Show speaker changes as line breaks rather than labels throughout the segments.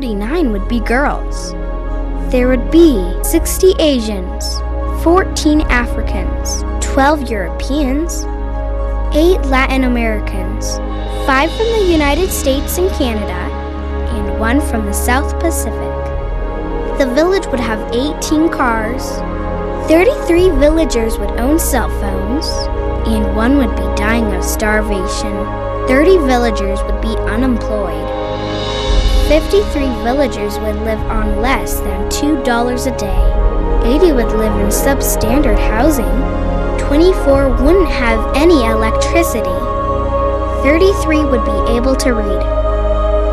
49 would be girls. There would be 60 Asians, 14 Africans, 12 Europeans, 8 Latin Americans, 5 from the United States and Canada, and 1 from the South Pacific. The village would have 18 cars, 33 villagers would own cell phones, and one would be dying of starvation. 30 villagers would be unemployed. 53 villagers would live on less than $2 a day. 80 would live in substandard housing. 24 wouldn't have any electricity. 33 would be able to read.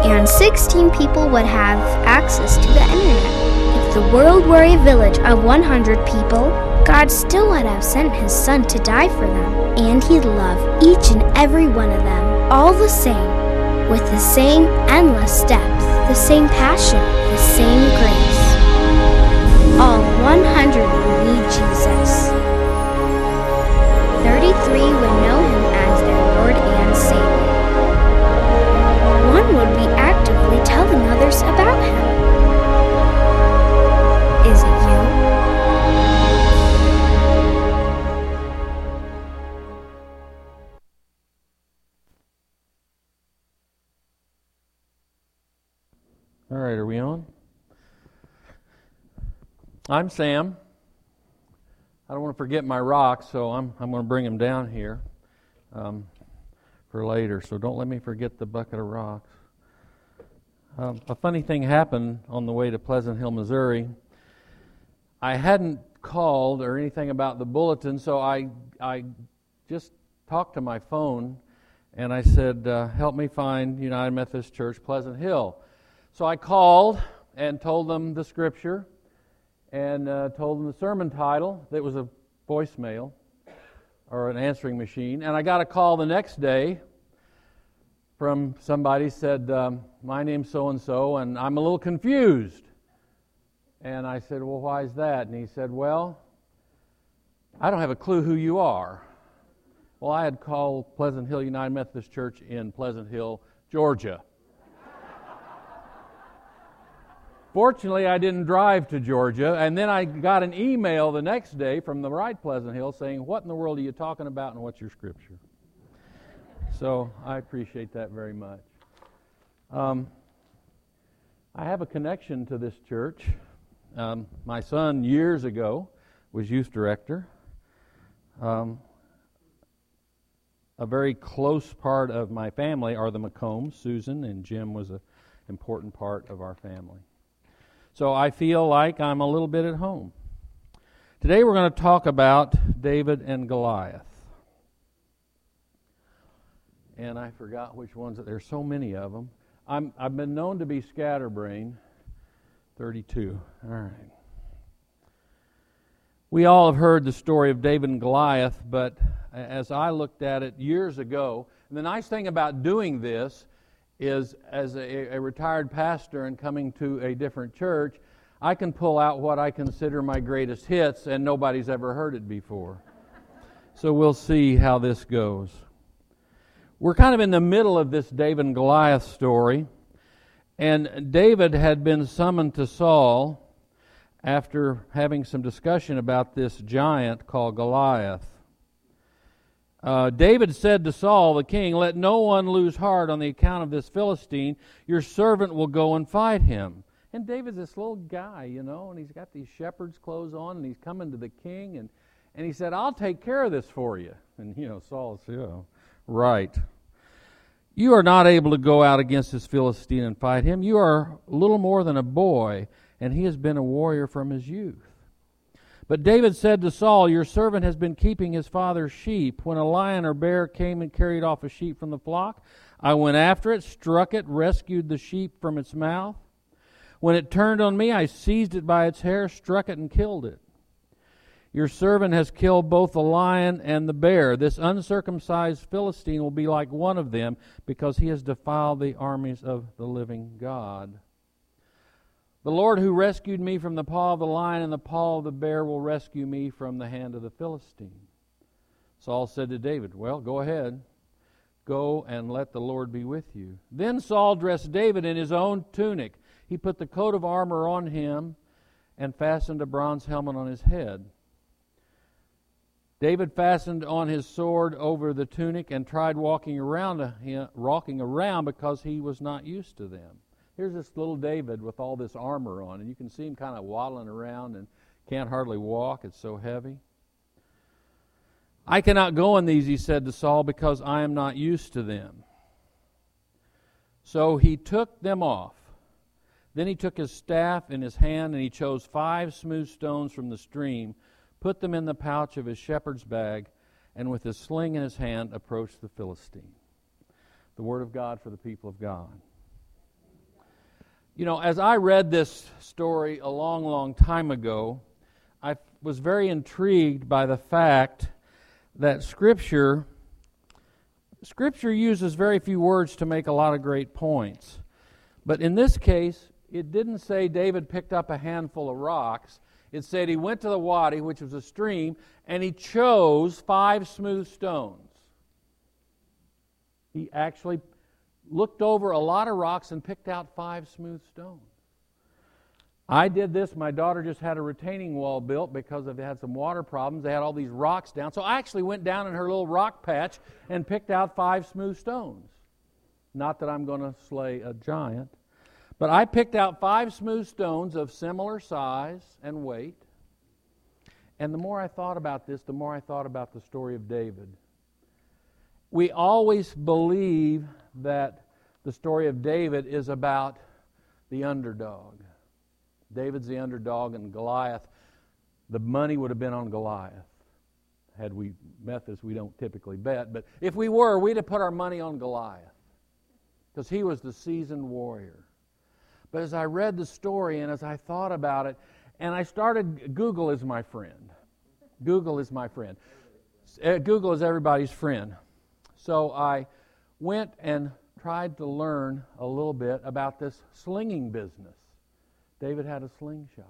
And 16 people would have access to the internet. If the world were a village of 100 people, God still would have sent his son to die for them, and he'd love each and every one of them all the same, with the same endless depth, the same passion, the same grace. All 100 would need Jesus. 33 would know him as their Lord and Savior. One would be actively telling others about him.
Right, are we on? I'm Sam. I don't want to forget my rocks, so I'm, I'm going to bring them down here um, for later. So don't let me forget the bucket of rocks. Um, a funny thing happened on the way to Pleasant Hill, Missouri. I hadn't called or anything about the bulletin, so I, I just talked to my phone and I said, uh, Help me find United Methodist Church, Pleasant Hill. So I called and told them the scripture and uh, told them the sermon title. That was a voicemail or an answering machine. And I got a call the next day from somebody said, um, "My name's so and so, and I'm a little confused." And I said, "Well, why is that?" And he said, "Well, I don't have a clue who you are." Well, I had called Pleasant Hill United Methodist Church in Pleasant Hill, Georgia. Fortunately, I didn't drive to Georgia, and then I got an email the next day from the right Pleasant Hill saying, What in the world are you talking about and what's your scripture? So I appreciate that very much. Um, I have a connection to this church. Um, my son, years ago, was youth director. Um, a very close part of my family are the McCombs. Susan and Jim was an important part of our family. So I feel like I'm a little bit at home. Today we're going to talk about David and Goliath. And I forgot which ones. There's so many of them. I'm, I've been known to be scatterbrained. 32. All right. We all have heard the story of David and Goliath, but as I looked at it years ago, and the nice thing about doing this is as a, a, retired pastor and coming to a different church, I can pull out what I consider my greatest hits, and nobody's ever heard it before. so we'll see how this goes. We're kind of in the middle of this David and Goliath story, and David had been summoned to Saul after having some discussion about this giant called Goliath. Uh, David said to Saul the king, Let no one lose heart on the account of this Philistine. Your servant will go and fight him. And David's this little guy, you know, and he's got these shepherd's clothes on, and he's coming to the king, and, and he said, I'll take care of this for you. And, you know, Saul said, yeah, right. You are not able to go out against this Philistine and fight him. You are little more than a boy, and he has been a warrior from his youth. But David said to Saul, Your servant has been keeping his father's sheep. When a lion or bear came and carried off a sheep from the flock, I went after it, struck it, rescued the sheep from its mouth. When it turned on me, I seized it by its hair, struck it, and killed it. Your servant has killed both the lion and the bear. This uncircumcised Philistine will be like one of them, because he has defiled the armies of the living God. The Lord who rescued me from the paw of the lion and the paw of the bear will rescue me from the hand of the Philistine. Saul said to David, Well, go ahead. Go and let the Lord be with you. Then Saul dressed David in his own tunic. He put the coat of armor on him and fastened a bronze helmet on his head. David fastened on his sword over the tunic and tried walking around him, walking around because he was not used to them. Here's this little David with all this armor on, and you can see him kind of waddling around and can't hardly walk. It's so heavy. I cannot go in these, he said to Saul, because I am not used to them. So he took them off. Then he took his staff in his hand, and he chose five smooth stones from the stream put them in the pouch of his shepherd's bag, and with his sling in his hand approached the Philistine. The word of God for the people of God. You know, as I read this story a long, long time ago, I was very intrigued by the fact that Scripture Scripture uses very few words to make a lot of great points. But in this case, it didn't say David picked up a handful of rocks. It said he went to the wadi, which was a stream, and he chose five smooth stones. He actually looked over a lot of rocks and picked out five smooth stones. I did this. My daughter just had a retaining wall built because they had some water problems. They had all these rocks down. So I actually went down in her little rock patch and picked out five smooth stones. Not that I'm going to slay a giant. But I picked out five smooth stones of similar size and weight. And the more I thought about this, the more I thought about the story of David. We always believe that the story of David is about the underdog. David's the underdog, and Goliath, the money would have been on Goliath. Had we met this, we don't typically bet, but if we were, we'd have put our money on Goliath because he was the seasoned warrior. But as I read the story and as I thought about it, and I started, Google is my friend. Google is my friend. Uh, Google is everybody's friend. So I went and tried to learn a little bit about this slinging business. David had a slingshot.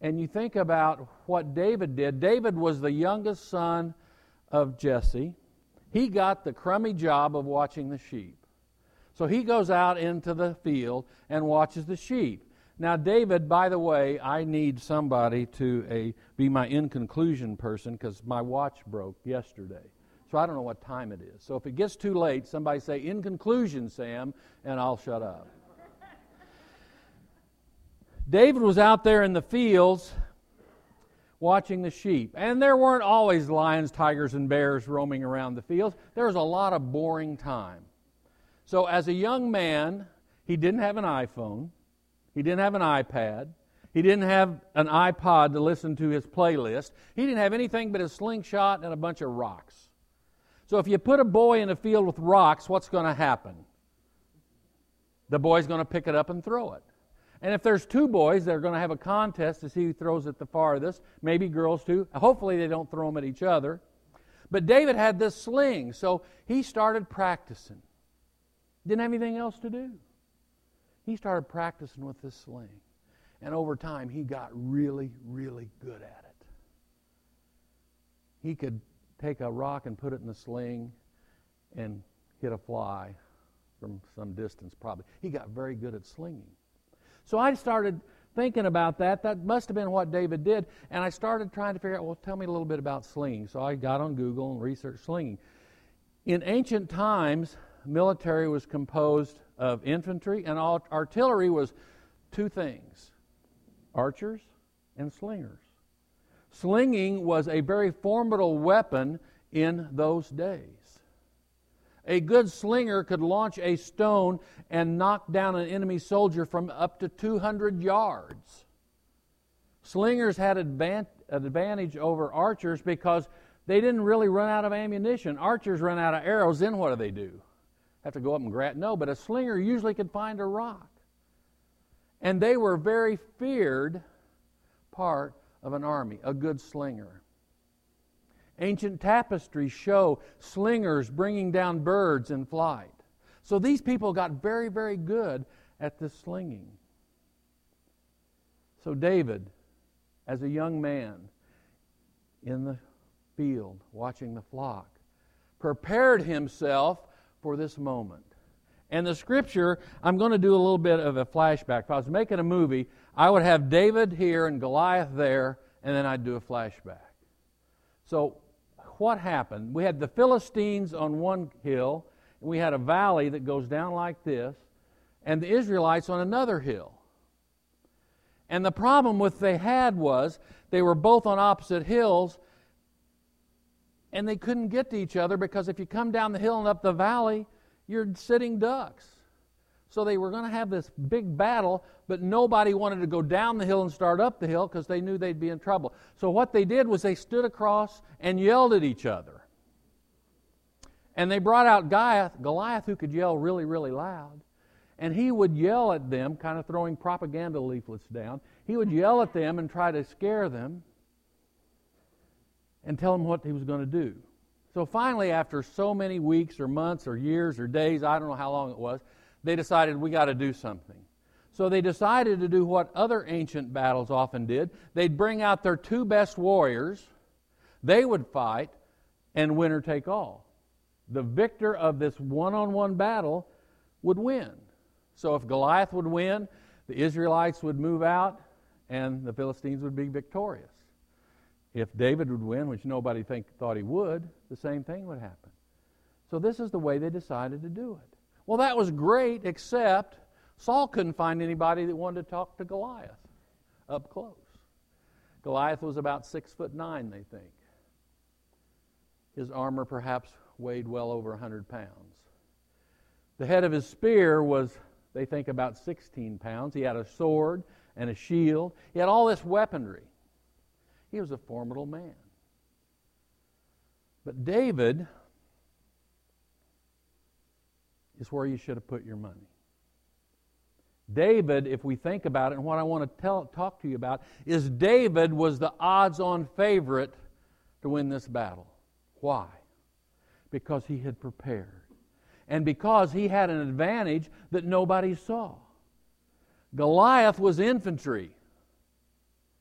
And you think about what David did. David was the youngest son of Jesse. He got the crummy job of watching the sheep. So he goes out into the field and watches the sheep. Now, David, by the way, I need somebody to a, be my in conclusion person because my watch broke yesterday. So I don't know what time it is. So if it gets too late, somebody say, in conclusion, Sam, and I'll shut up. David was out there in the fields watching the sheep. And there weren't always lions, tigers, and bears roaming around the fields. There was a lot of boring time. So, as a young man, he didn't have an iPhone, he didn't have an iPad, he didn't have an iPod to listen to his playlist, he didn't have anything but a slingshot and a bunch of rocks. So, if you put a boy in a field with rocks, what's going to happen? The boy's going to pick it up and throw it. And if there's two boys, they're going to have a contest to see who throws it the farthest. Maybe girls too. Hopefully, they don't throw them at each other. But David had this sling, so he started practicing. Didn't have anything else to do. He started practicing with this sling. And over time, he got really, really good at it. He could take a rock and put it in the sling and hit a fly from some distance, probably. He got very good at slinging. So I started thinking about that. That must have been what David did. And I started trying to figure out, well, tell me a little bit about slinging. So I got on Google and researched slinging. In ancient times, military was composed of infantry, and artillery was two things archers and slingers. Slinging was a very formidable weapon in those days. A good slinger could launch a stone and knock down an enemy soldier from up to 200 yards. Slingers had an advantage over archers because they didn't really run out of ammunition. Archers run out of arrows, then what do they do? have to go up and grab. No, but a slinger usually could find a rock. And they were very feared part of an army, a good slinger. Ancient tapestries show slingers bringing down birds in flight. So these people got very, very good at this slinging. So David, as a young man in the field watching the flock, prepared himself for this moment. And the scripture, I'm going to do a little bit of a flashback. If I was making a movie, I would have David here and Goliath there, and then I'd do a flashback. So, what happened? We had the Philistines on one hill, and we had a valley that goes down like this, and the Israelites on another hill. And the problem with they had was they were both on opposite hills, and they couldn't get to each other because if you come down the hill and up the valley, you're sitting ducks. So they were going to have this big battle, but nobody wanted to go down the hill and start up the hill because they knew they'd be in trouble. So what they did was they stood across and yelled at each other. And they brought out Goliath, Goliath who could yell really, really loud. And he would yell at them, kind of throwing propaganda leaflets down. He would yell at them and try to scare them and tell them what he was going to do. So finally, after so many weeks or months or years or days, I don't know how long it was, they decided we got to do something. So they decided to do what other ancient battles often did. They'd bring out their two best warriors, they would fight, and winner take all. The victor of this one on one battle would win. So if Goliath would win, the Israelites would move out, and the Philistines would be victorious. If David would win, which nobody think, thought he would, the same thing would happen. So this is the way they decided to do it. Well, that was great, except Saul couldn't find anybody that wanted to talk to Goliath up close. Goliath was about six foot nine, they think. His armor perhaps weighed well over a 100 pounds. The head of his spear was, they think, about 16 pounds. He had a sword and a shield. He had all this weaponry. He was a formidable man. But David is where you should have put your money. David, if we think about it, and what I want to tell, talk to you about, is David was the odds on favorite to win this battle. Why? Because he had prepared. And because he had an advantage that nobody saw. Goliath was infantry.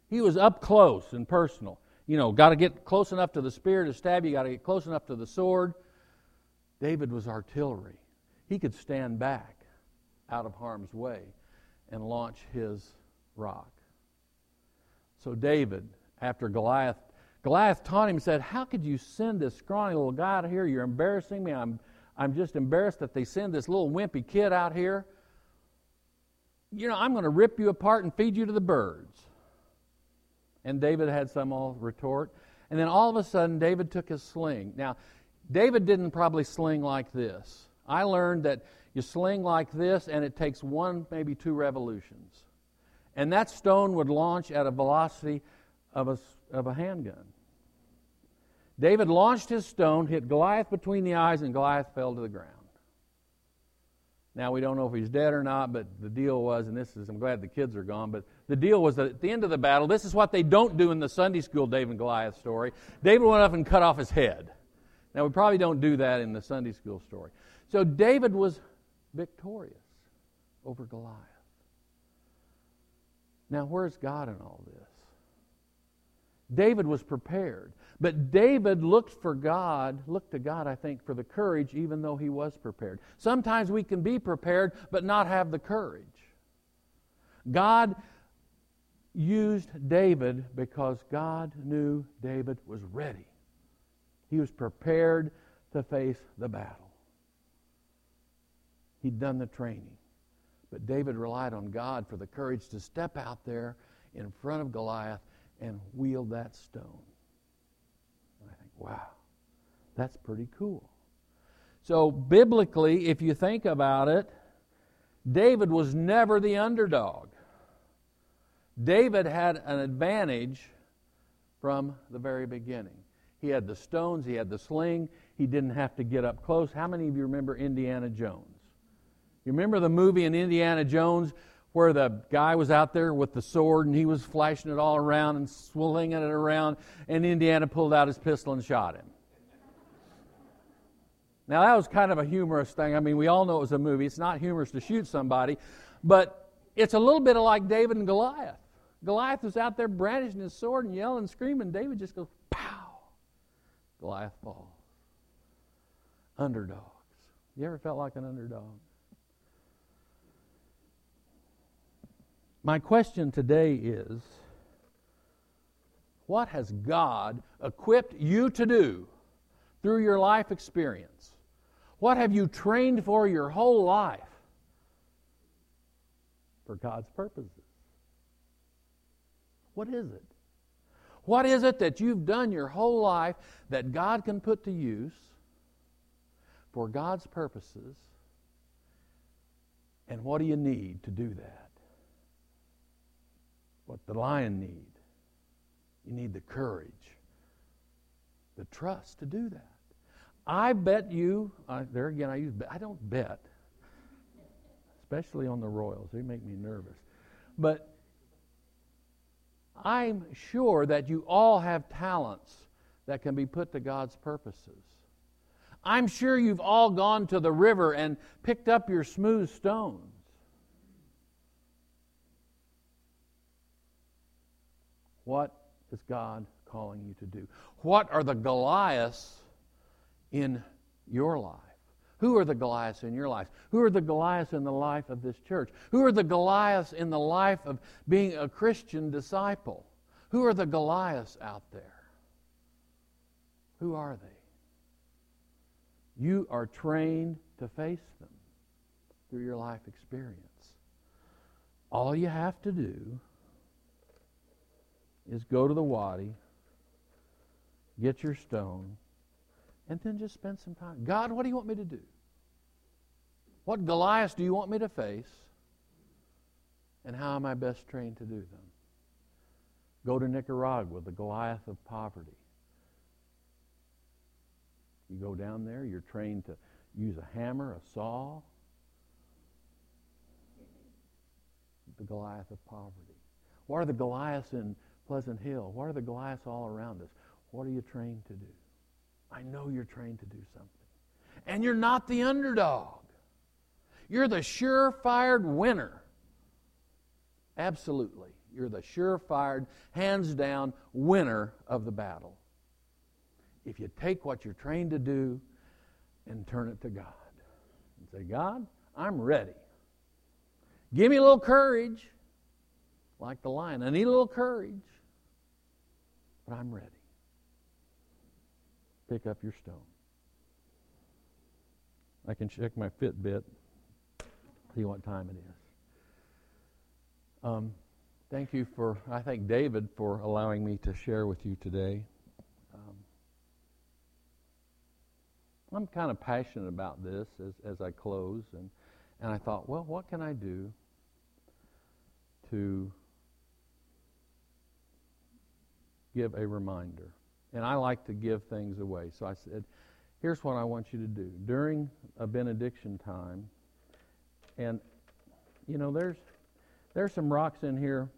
He was up close and personal. You know, got to get close enough to the spear to stab you, got to get close enough to the sword. David was artillery. He could stand back out of harm's way and launch his rock. So David, after Goliath, Goliath taunted him and said, How could you send this scrawny little guy out here? You're embarrassing me. I'm, I'm just embarrassed that they send this little wimpy kid out here. You know, I'm going to rip you apart and feed you to the birds. And David had some all retort. And then all of a sudden, David took his sling. Now, David didn't probably sling like this. I learned that you sling like this, and it takes one, maybe two revolutions. And that stone would launch at a velocity of a, of a handgun. David launched his stone, hit Goliath between the eyes, and Goliath fell to the ground. Now, we don't know if he's dead or not, but the deal was, and this is, I'm glad the kids are gone, but the deal was that at the end of the battle, this is what they don't do in the Sunday school David and Goliath story. David went up and cut off his head. Now, we probably don't do that in the Sunday school story. So, David was victorious over Goliath. Now, where's God in all this? David was prepared. But David looked for God, looked to God, I think, for the courage, even though he was prepared. Sometimes we can be prepared, but not have the courage. God used David because God knew David was ready. He was prepared to face the battle. He'd done the training. But David relied on God for the courage to step out there in front of Goliath and wield that stone. And I think, wow, that's pretty cool. So, biblically, if you think about it, David was never the underdog. David had an advantage from the very beginning. He had the stones, he had the sling, he didn't have to get up close. How many of you remember Indiana Jones? You remember the movie in Indiana Jones where the guy was out there with the sword and he was flashing it all around and swinging it around, and Indiana pulled out his pistol and shot him. Now, that was kind of a humorous thing. I mean, we all know it was a movie. It's not humorous to shoot somebody, but it's a little bit like David and Goliath. Goliath was out there brandishing his sword and yelling and screaming. David just goes, pow. Goliath falls. Underdogs. You ever felt like an underdog? My question today is what has God equipped you to do through your life experience? What have you trained for your whole life for God's purposes? What is it? What is it that you've done your whole life that God can put to use for God's purposes? And what do you need to do that? What the lion need? You need the courage, the trust to do that. I bet you, uh, there again, I use, I don't bet, especially on the Royals. They make me nervous. But I'm sure that you all have talents that can be put to God's purposes. I'm sure you've all gone to the river and picked up your smooth stones. What is God calling you to do? What are the Goliaths in your life? Who are the Goliaths in your life? Who are the Goliaths in the life of this church? Who are the Goliaths in the life of being a Christian disciple? Who are the Goliaths out there? Who are they? You are trained to face them through your life experience. All you have to do is go to the wadi, get your stone, and then just spend some time. God, what do you want me to do? What Goliath do you want me to face? And how am I best trained to do them? Go to Nicaragua, the Goliath of poverty. You go down there, you're trained to use a hammer, a saw. The Goliath of poverty. What are the Goliaths in Pleasant Hill? What are the Goliaths all around us? What are you trained to do? I know you're trained to do something. And you're not the underdog. You're the sure-fired winner. Absolutely. You're the sure-fired, hands down winner of the battle. If you take what you're trained to do and turn it to God and say, God, I'm ready. Give me a little courage, like the lion. I need a little courage, but I'm ready pick up your stone. I can check my Fitbit, see what time it is. Um, thank you for, I thank David for allowing me to share with you today. Um, I'm kind of passionate about this as, as I close, and, and I thought, well, what can I do to give a reminder? and I like to give things away. So I said, here's what I want you to do. During a benediction time, and you know, there's there's some rocks in here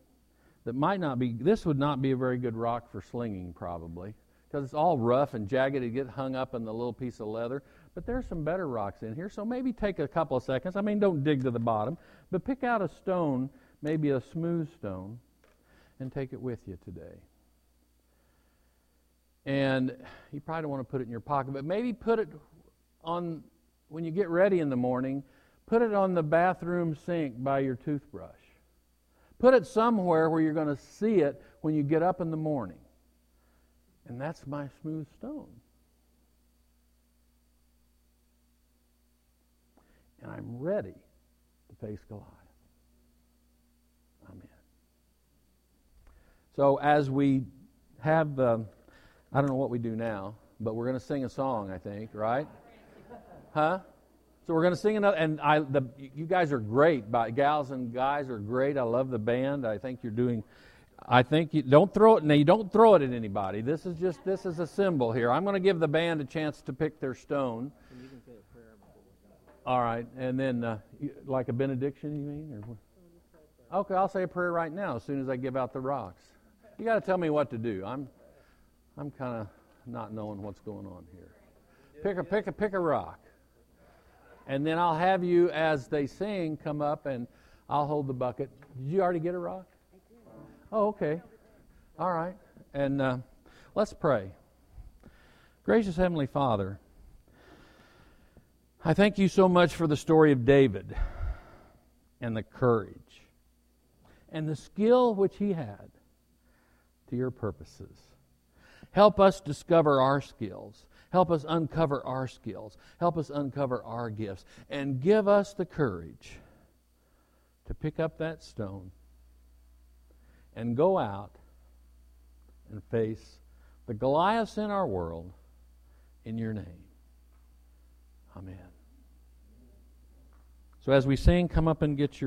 that might not be this would not be a very good rock for slinging probably because it's all rough and jagged it get hung up in the little piece of leather but there's some better rocks in here so maybe take a couple of seconds i mean don't dig to the bottom but pick out a stone maybe a smooth stone and take it with you today and you probably don't want to put it in your pocket, but maybe put it on when you get ready in the morning, put it on the bathroom sink by your toothbrush. Put it somewhere where you're going to see it when you get up in the morning. And that's my smooth stone. And I'm ready to face Goliath. Amen. So as we have the I don't know what we do now, but we're going to sing a song, I think, right? Huh? So we're going to sing another, and I, the, you guys are great. By, gals and guys are great. I love the band. I think you're doing. I think you don't throw it. Now you don't throw it at anybody. This is just this is a symbol here. I'm going to give the band a chance to pick their stone. All right, and then uh, like a benediction, you mean? Or, okay, I'll say a prayer right now as soon as I give out the rocks. You got to tell me what to do. I'm I'm kind of not knowing what's going on here. Pick a pick a pick a rock, and then I'll have you as they sing come up, and I'll hold the bucket. Did you already get a rock? Oh, okay. All right, and uh, let's pray. Gracious Heavenly Father, I thank you so much for the story of David and the courage and the skill which He had to your purposes. Help us discover our skills. Help us uncover our skills. Help us uncover our gifts. And give us the courage to pick up that stone and go out and face the Goliaths in our world in your name. Amen. So as we sing, come up and get your